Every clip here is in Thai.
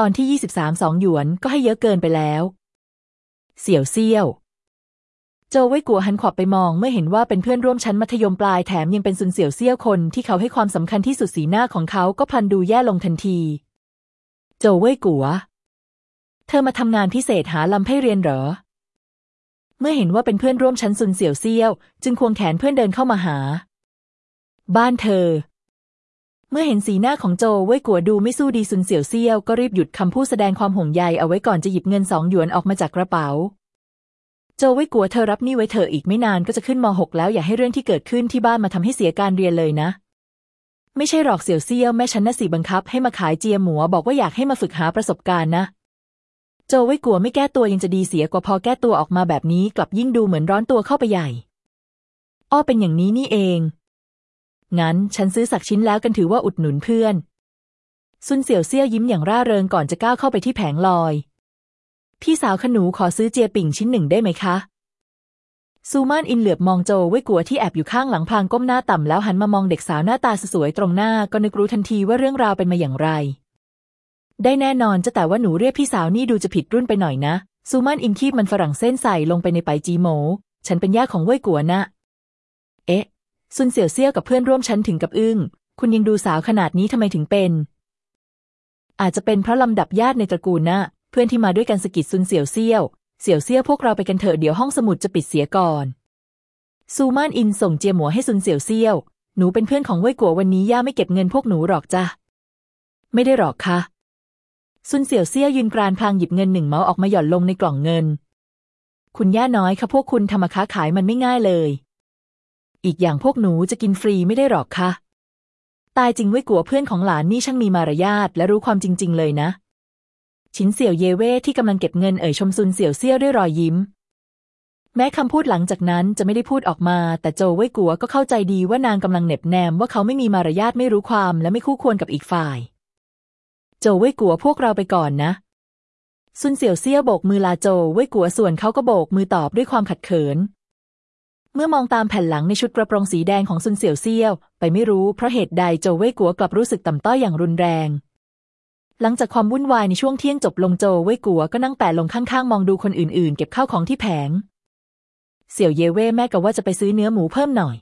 ตอนที่ยี่สิบสามสองหยวนก็ให้เยอะเกินไปแล้ว เสี่ยวเซี่ยว โจวไว้กัวหันขวับไปมองเมื่อเห็นว่าเป็นเพื่อนร่วมชั้นมัธยมปลายแถมยังเป็นซุนเสี่ยวเซี่ยวคนที่เขาให้ความสำคัญที่สุดสีหน้าของเขาก็พลันดูแย่ลงทันที โจวเว่ยกัว เธอมาทำงานพิเศษหาลำให้เรียนเหรอ เมื่อเห็นว่าเป็นเพื่อนร่วมชั้นซุนเสี่ยวเซี่ยว จึงควงแขนเพื่อนเดินเข้ามาหา บ้านเธอ มื่อเห็นสีหน้าของโจวเว่ยกัวดูไม่สู้ดีซุนเสี่ยวเซี่ยวก็รีบหยุดคำพูดแสดงความห่วงใยเอาไว้ก่อนจะหยิบเงินสองหยวนออกมาจากกระเป๋า โจวเว่ยกัวเธอรับนี่ไว้เถอะอีกไม่นานก็จะขึ้นม .6 แล้วอย่าให้เรื่องที่เกิดขึ้นที่บ้านมาทำให้เสียการเรียนเลยนะ ไม่ใช่หรอกเสี่ยวเซี่ยวแม่ฉันน่ะสิบังคับให้มาขายเจียหมัวบอกว่าอยากให้มาฝึกหาประสบการณ์นะโจวไว้กลัวไม่แก้ตัวยังจะดีเสียกว่าพอแก้ตัวออกมาแบบนี้กลับยิ่งดูเหมือนร้อนตัวเข้าไปใหญ่ อ้อเป็นอย่างนี้นี่เอง งั้นฉันซื้อสักชิ้นแล้วกันถือว่าอุดหนุนเพื่อนซุนเสี่ยวเซี่ยยิ้มอย่างร่าเริงก่อนจะก้าวเข้าไปที่แผงลอย พี่สาวขนูขอซื้อเจียปิ่งชิ้นหนึ่งได้ไหมคะ ซูมานอินเหลือบมองโจวไว้กัวที่แอบอยู่ข้างหลังพลางก้มหน้าต่ำแล้วหันมามองเด็กสาวหน้าตาสวยตรงหน้าก็นึกรู้ทันทีว่าเรื่องราวเป็นมาอย่างไร ได้แน่นอนจะแต่ว่าหนูเรียกพี่สาวนี่ดูจะผิดรุ่นไปหน่อยนะ ซูมานอินคีบมันฝรั่งเส้นใส่ลงไปในไปจีโหม ฉันเป็นย่าของเว่ยกัวนะ เอ๊ะ ซุนเสี่ยวเซี่ยวกับเพื่อนร่วมชั้นถึงกับอึ้ง คุณยังดูสาวขนาดนี้ทำไมถึงเป็น อาจจะเป็นเพราะลำดับญาติในตระกูลนะ เพื่อนที่มาด้วยกันสกิดซุนเสี่ยวเซี่ยว เสี่ยวเซี่ยวพวกเราไปกันเถอะเดี๋ยวห้องสมุดจะปิดเสียก่อน ซูมานอินส่งเจียหมัวให้ซุนเสี่ยวเซี่ยว หนูเป็นเพื่อนของเว่ยกัววันนี้ย่าไม่เก็บเงินพวกหนูหรอกจ้ะ ไม่ได้หรอกค่ะซุนเสี่ยวเซี่ยวยืนกรานพลางหยิบเงินหนึ่งเมาออกมาหย่อนลงในกล่องเงิน คุณย่าน้อยค่ะพวกคุณทำมาค้าขายมันไม่ง่ายเลย อีกอย่างพวกหนูจะกินฟรีไม่ได้หรอกค่ะ ตายจริงเว่ยกัวเพื่อนของหลานนี่ช่างมีมารยาทและรู้ความจริง ๆ เลยนะ ชินเสี่ยวเยเว่ที่กำลังเก็บเงินเอ่ยชมซุนเสี่ยวเซี่ยวด้วยรอยยิ้ม แม้คำพูดหลังจากนั้นจะไม่ได้พูดออกมา แต่โจวเว่ยกัวก็เข้าใจดีว่านางกำลังเหน็บแนมว่าเขาไม่มีมารยาทไม่รู้ความและไม่คู่ควรกับอีกฝ่าย โจวเว่ยกัวพวกเราไปก่อนนะซุนเสี่ยวเซี่ยวโบกมือลาโจวเว่ยกัวส่วนเขาก็โบกมือตอบด้วยความขัดเขิน เมื่อมองตามแผ่นหลังในชุดกระโปรงสีแดงของซุนเสี่ยวเซี่ยว ไปไม่รู้เพราะเหตุใดโจวเว่ยกัวกลับรู้สึกต่ำต้อยอย่างรุนแรง หลังจากความวุ่นวายในช่วงเที่ยงจบลงโจวเว่ยกัวก็นั่งแปะลงข้างๆ มองดูคนอื่นๆ เก็บข้าวของที่แผง เสี่ยวเยเว่แม่กะว่าจะไปซื้อเนื้อหมูเพิ่มหน่อย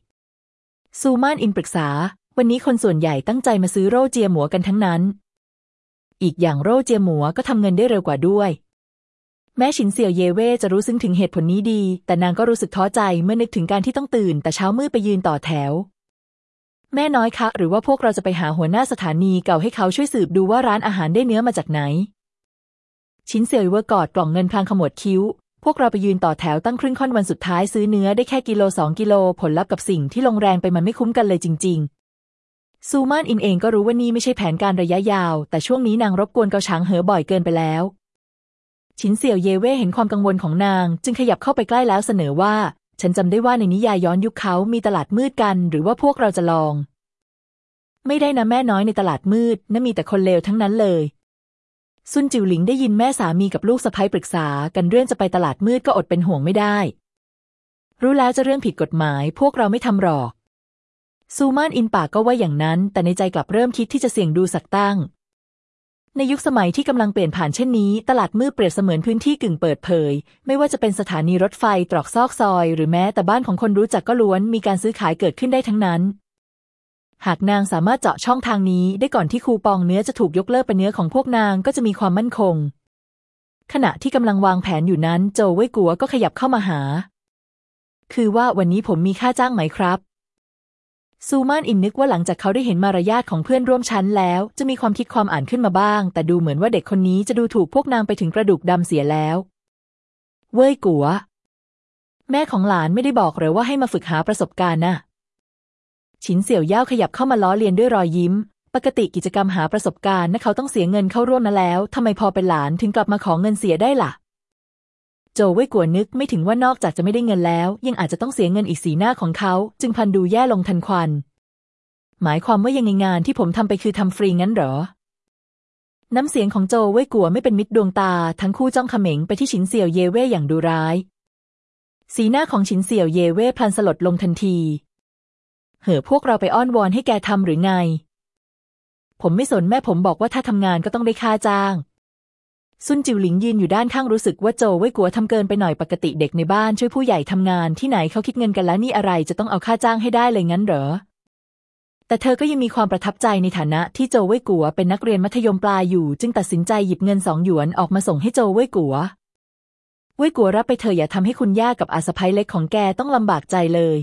ซูมานอินปรึกษา วันนี้คนส่วนใหญ่ตั้งใจมาซื้อโร่เจียหมูกันทั้งนั้น อีกอย่างโร่เจียหมูก็ทำเงินได้เร็วกว่าด้วย แม้ฉินเสี่ยวเยว่จะรู้ซึ้งถึงเหตุผลนี้ดี แต่นางก็รู้สึกท้อใจเมื่อนึกถึงการที่ต้องตื่น แต่เช้ามืดไปยืนต่อแถว แม่น้อยคะ หรือว่าพวกเราจะไปหาหัวหน้าสถานีเก่าให้เขาช่วยสืบดูว่าร้านอาหารได้เนื้อมาจากไหน ฉินเสี่ยวเยว่กอดกล่องเงินพลางขมวดคิ้ว พวกเราไปยืนต่อแถวตั้งครึ่งค่อนวันสุดท้ายซื้อเนื้อได้แค่กิโลสองกิโลผลลัพธ์กับสิ่งที่ลงแรงไปมันไม่คุ้มกันเลยจริง ๆซูมานอินเองก็รู้ว่านี่ไม่ใช่แผนการระยะยาว แต่ช่วงนี้นางรบกวนเกาช้างเหอบ่อยเกินไปแล้ว ชินเสี่ยวเยเว่เห็นความกังวลของนาง จึงขยับเข้าไปใกล้แล้วเสนอว่า ฉันจำได้ว่าในนิยายย้อนยุคเขามีตลาดมืดกัน หรือว่าพวกเราจะลอง ไม่ได้นะแม่น้อยในตลาดมืดน่ะมีแต่คนเลวทั้งนั้นเลยซุนจิวหลิงได้ยินแม่สามีกับลูกสะใภ้ปรึกษากันเรื่องจะไปตลาดมืดก็อดเป็นห่วงไม่ได้ รู้แล้วจะเรื่องผิดกฎหมาย พวกเราไม่ทำหรอกซูมานอินปากก็ว่าอย่างนั้น แต่ในใจกลับเริ่มคิดที่จะเสี่ยงดูสักตั้ง ในยุคสมัยที่กำลังเปลี่ยนผ่านเช่นนี้ ตลาดมืดเปรียบเสมือนพื้นที่กึ่งเปิดเผย ไม่ว่าจะเป็นสถานีรถไฟตรอกซอกซอย หรือแม้แต่บ้านของคนรู้จักก็ล้วนมีการซื้อขายเกิดขึ้นได้ทั้งนั้น หากนางสามารถเจาะช่องทางนี้ได้ก่อนที่คูปองเนื้อจะถูกยกเลิกเป็นเนื้อของพวกนางก็จะมีความมั่นคง ขณะที่กำลังวางแผนอยู่นั้น โจวเว่ยกัวก็ขยับเข้ามาหา คือว่าวันนี้ผมมีค่าจ้างไหมครับ ซูมานอินนึกว่าหลังจากเขาได้เห็นมารยาทของเพื่อนร่วมชั้นแล้ว จะมีความคิดความอ่านขึ้นมาบ้าง แต่ดูเหมือนว่าเด็กคนนี้จะดูถูกพวกนางไปถึงกระดูกดำเสียแล้ว เว่ยกัว แม่ของหลานไม่ได้บอกเลยว่าให้มาฝึกหาประสบการณ์น่ะฉินเสี่ยวเย่าขยับเข้ามาล้อเลียนด้วยรอยยิ้ม ปกติกิจกรรมหาประสบการณ์นะเขาต้องเสียเงินเข้าร่วมนะแล้วทำไมพอเป็นหลานถึงกลับมาขอเงินเสียได้ล่ะ โจวเว่ยกัวนึกไม่ถึงว่านอกจากจะไม่ได้เงินแล้ว ยังอาจจะต้องเสียเงินอีกสีหน้าของเขา จึงพันดูแย่ลงทันควัน หมายความว่ายังไงงานที่ผมทำไปคือทำฟรีงั้นเหรอ น้ำเสียงของโจวเว่ยกัวไม่เป็นมิตรดวงตา ทั้งคู่จ้องเขม็งไปที่ฉินเสี่ยวเยเว่อย่างดูร้าย สีหน้าของฉินเสี่ยวเยเว่พลันสลดลงทันที เหอะพวกเราไปอ้อนวอนให้แกทำหรือไง ผมไม่สนแม่ผมบอกว่าถ้าทำงานก็ต้องได้ค่าจ้าง ซุนจิวหลิงยืนอยู่ด้านข้างรู้สึกว่าโจไว้กัวทำเกินไปหน่อยปกติเด็กในบ้านช่วยผู้ใหญ่ทำงานที่ไหนเขาคิดเงินกันแล้วนี่อะไรจะต้องเอาค่าจ้างให้ได้เลยงั้นเหรอ แต่เธอก็ยังมีความประทับใจในฐานะที่โจวไว้กัวเป็นนักเรียนมัธยมปลายอยู่ จึงตัดสินใจหยิบเงินสองหยวนออกมาส่งให้โจวไว้กัวไว้กัวรับไปเธออย่าทำให้คุณย่ากับอาสะพ้ยเล็กของแกต้องลำบากใจเลย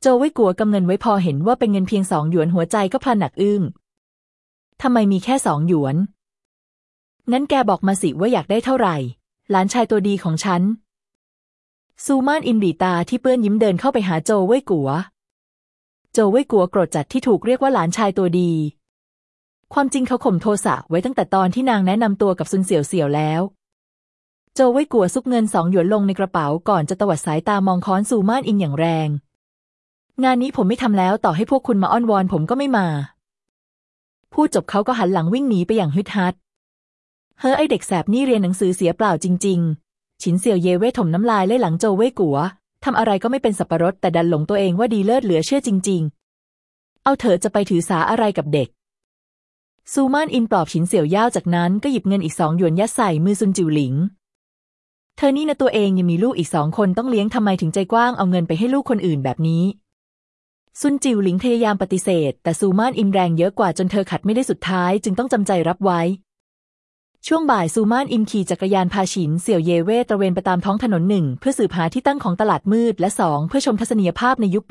โจวไว้กัวกำเงินไว้พอเห็นว่าเป็นเงินเพียงสองหยวนหัวใจก็พลันหนักอึ้งทำไมมีแค่สองหยวน งั้นแกบอกมาสิว่าอยากได้เท่าไหร่ หลานชายตัวดีของฉัน ซูมานอินดีตาที่เปื้อนยิ้มเดินเข้าไปหาโจเว่ยกัว โจเว่ยกัวโกรธจัดที่ถูกเรียกว่าหลานชายตัวดี ความจริงเขาข่มโทสะไว้ตั้งแต่ตอนที่นางแนะนำตัวกับซุนเสี่ยวเสี่ยวแล้ว โจเว่ยกัวซุกเงินสองหยวนลงในกระเป๋าก่อนจะตวัดสายตามองค้อนซูมานอินอย่างแรง งานนี้ผมไม่ทำแล้วต่อให้พวกคุณมาอ้อนวอนผมก็ไม่มา พูดจบเขาก็หันหลังวิ่งหนีไปอย่างฮึดฮัด เฮ้อไอเด็กแสบนี่เรียนหนังสือเสียเปล่าจริง ๆ ฉินเสี่ยวเย่เว่ถมน้ำลายไล่หลังโจเว่กัวทำอะไรก็ไม่เป็นสับปะรดแต่ดันหลงตัวเองว่าดีเลิศเหลือเชื่อจริง ๆ เอาเถอะจะไปถือสาอะไรกับเด็ก ซูมานอินปลอบฉินเสี่ยวย่าจากนั้นก็หยิบเงินอีกสองหยวนยัดใส่มือซุนจิวหลิง เธอนี่นะตัวเองยังมีลูกอีกสองคนต้องเลี้ยงทำไมถึงใจกว้างเอาเงินไปให้ลูกคนอื่นแบบนี้ซุนจิวหลิงพยายามปฏิเสธ แต่ซูมานอินแรงเยอะกว่าจนเธอขัดไม่ได้สุดท้าย จึงต้องจำใจรับไว้ ช่วงบ่ายซูมานอินขี่จักรยานพาฉินเสี่ยวเยเว่ตระเวนไปตามท้องถนนหนึ่งเพื่อสืบหาที่ตั้งของตลาดมืดและสองเพื่อชมทัศนียภาพในยุค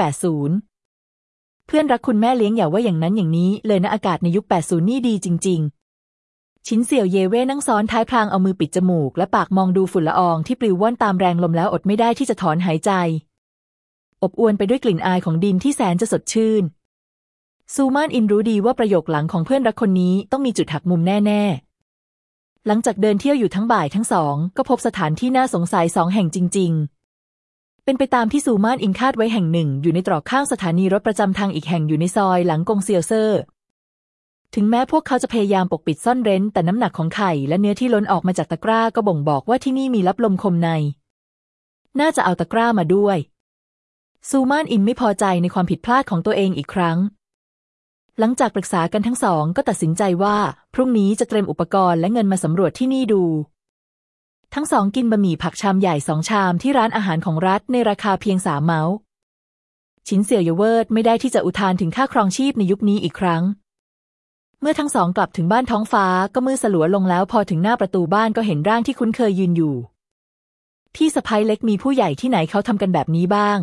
80 เพื่อนรักคุณแม่เลี้ยงอย่าว่าอย่างนั้นอย่างนี้ เลยนะอากาศในยุค 80 นี่ดีจริง ๆ ชินเสี่ยวเยเว่นั่งซ้อนท้ายพลางเอามือปิดจมูก และปากมองดูฝุ่นละอองที่ปลิวว่อนตามแรงลมแล้วอดไม่ได้ที่จะถอนหายใจ อบอวนไปด้วยกลิ่นอายของดินที่แสนจะสดชื่นซูมานอินรู้ดีว่าประโยคหลังของเพื่อนรักคนนี้ต้องมีจุดหักมุมแน่ ๆ หลังจากเดินเที่ยวอยู่ทั้งบ่ายทั้งสอง ก็พบสถานที่น่าสงสัยสองแห่งจริง ๆ เป็นไปตามที่ซูมานอิงคาดไว้แห่งหนึ่ง อยู่ในตรอกข้างสถานีรถประจำทางอีกแห่งอยู่ในซอยหลังกงเซียวเซอร์ ถึงแม้พวกเขาจะพยายามปกปิดซ่อนเร้น แต่น้ำหนักของไข่และเนื้อที่ล้นออกมาจากตะกร้าก็บ่งบอกว่าที่นี่มีรับลมคมใน น่าจะเอาตะกร้ามาด้วย ซูมานอินไม่พอใจในความผิดพลาดของตัวเองอีกครั้ง หลังจากปรึกษากันทั้งสองก็ตัดสินใจว่าพรุ่งนี้จะเตรียมอุปกรณ์และเงินมาสำรวจที่นี่ดู ทั้งสองกินบะหมี่ผักชามใหญ่สองชามที่ร้านอาหารของรัฐในราคาเพียงสามเมาส์ชินเสี่ยวเยเวิร์ดไม่ได้ที่จะอุทานถึงค่าครองชีพในยุคนี้อีกครั้ง เมื่อทั้งสองกลับถึงบ้านท้องฟ้าก็มืดสลัวลงแล้วพอถึงหน้าประตูบ้านก็เห็นร่างที่คุ้นเคยยืนอยู่ พี่สะพ้ยเล็กมีผู้ใหญ่ที่ไหนเขาทำกันแบบนี้บ้าง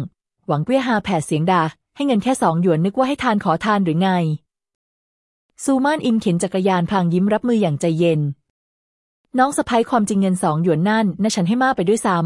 หวังเกวียฮาแผดเสียงดา ให้เงินแค่สองหยวนนึกว่าให้ทานขอทานหรือไง ซูมานอินเข็นจักรยานพลางยิ้มรับมืออย่างใจเย็น น้องสะพ้ยความจริงเงินสองหยวนนั่นน่าฉันให้มากไปด้วยซ้